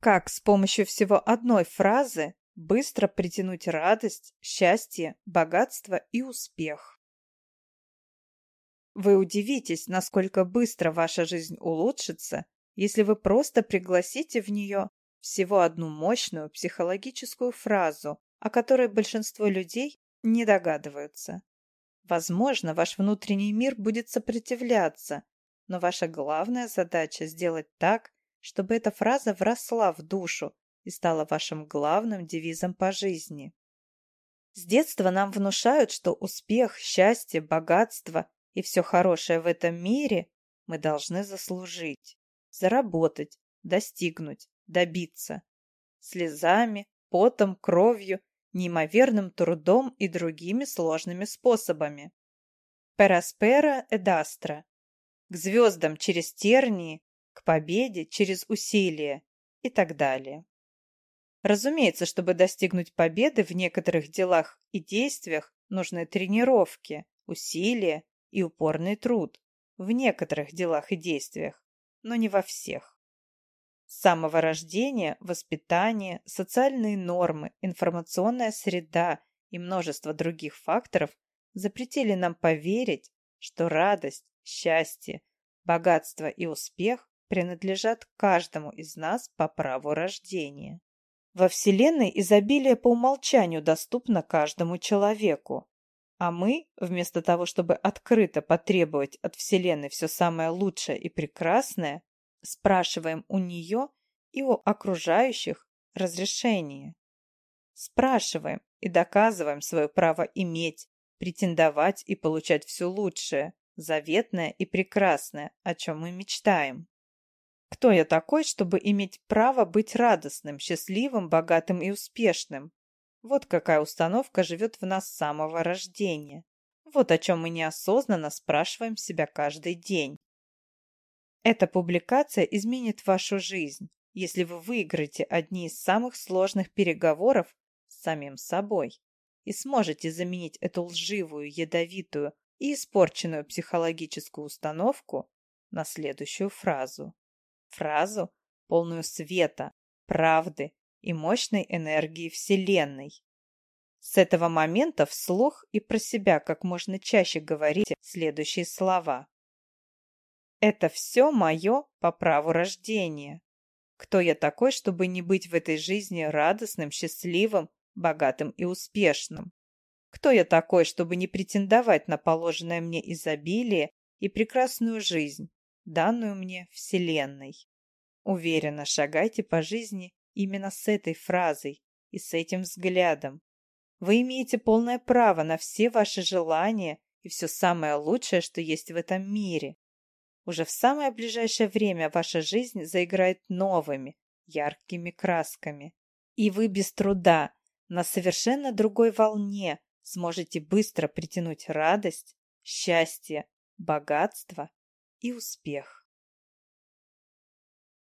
Как с помощью всего одной фразы быстро притянуть радость, счастье, богатство и успех. Вы удивитесь, насколько быстро ваша жизнь улучшится, если вы просто пригласите в нее всего одну мощную психологическую фразу, о которой большинство людей не догадываются. Возможно, ваш внутренний мир будет сопротивляться, но ваша главная задача сделать так, чтобы эта фраза вросла в душу и стала вашим главным девизом по жизни. С детства нам внушают, что успех, счастье, богатство и все хорошее в этом мире мы должны заслужить, заработать, достигнуть, добиться. Слезами, потом, кровью, неимоверным трудом и другими сложными способами. Пераспера эдастра. К звездам через тернии, к победе через усилия и так далее. Разумеется, чтобы достигнуть победы в некоторых делах и действиях, нужны тренировки, усилия и упорный труд в некоторых делах и действиях, но не во всех. С самого рождения, воспитание, социальные нормы, информационная среда и множество других факторов запретили нам поверить, что радость, счастье, богатство и успех принадлежат каждому из нас по праву рождения. Во Вселенной изобилие по умолчанию доступно каждому человеку. А мы, вместо того, чтобы открыто потребовать от Вселенной все самое лучшее и прекрасное, спрашиваем у нее и у окружающих разрешение. Спрашиваем и доказываем свое право иметь, претендовать и получать все лучшее, заветное и прекрасное, о чем мы мечтаем. Кто я такой, чтобы иметь право быть радостным, счастливым, богатым и успешным? Вот какая установка живет в нас с самого рождения. Вот о чем мы неосознанно спрашиваем себя каждый день. Эта публикация изменит вашу жизнь, если вы выиграете одни из самых сложных переговоров с самим собой и сможете заменить эту лживую, ядовитую и испорченную психологическую установку на следующую фразу фразу, полную света, правды и мощной энергии Вселенной. С этого момента вслух и про себя как можно чаще говорите следующие слова. Это все мое по праву рождения. Кто я такой, чтобы не быть в этой жизни радостным, счастливым, богатым и успешным? Кто я такой, чтобы не претендовать на положенное мне изобилие и прекрасную жизнь, данную мне Вселенной. Уверенно шагайте по жизни именно с этой фразой и с этим взглядом. Вы имеете полное право на все ваши желания и все самое лучшее, что есть в этом мире. Уже в самое ближайшее время ваша жизнь заиграет новыми, яркими красками. И вы без труда, на совершенно другой волне, сможете быстро притянуть радость, счастье, богатство и успех.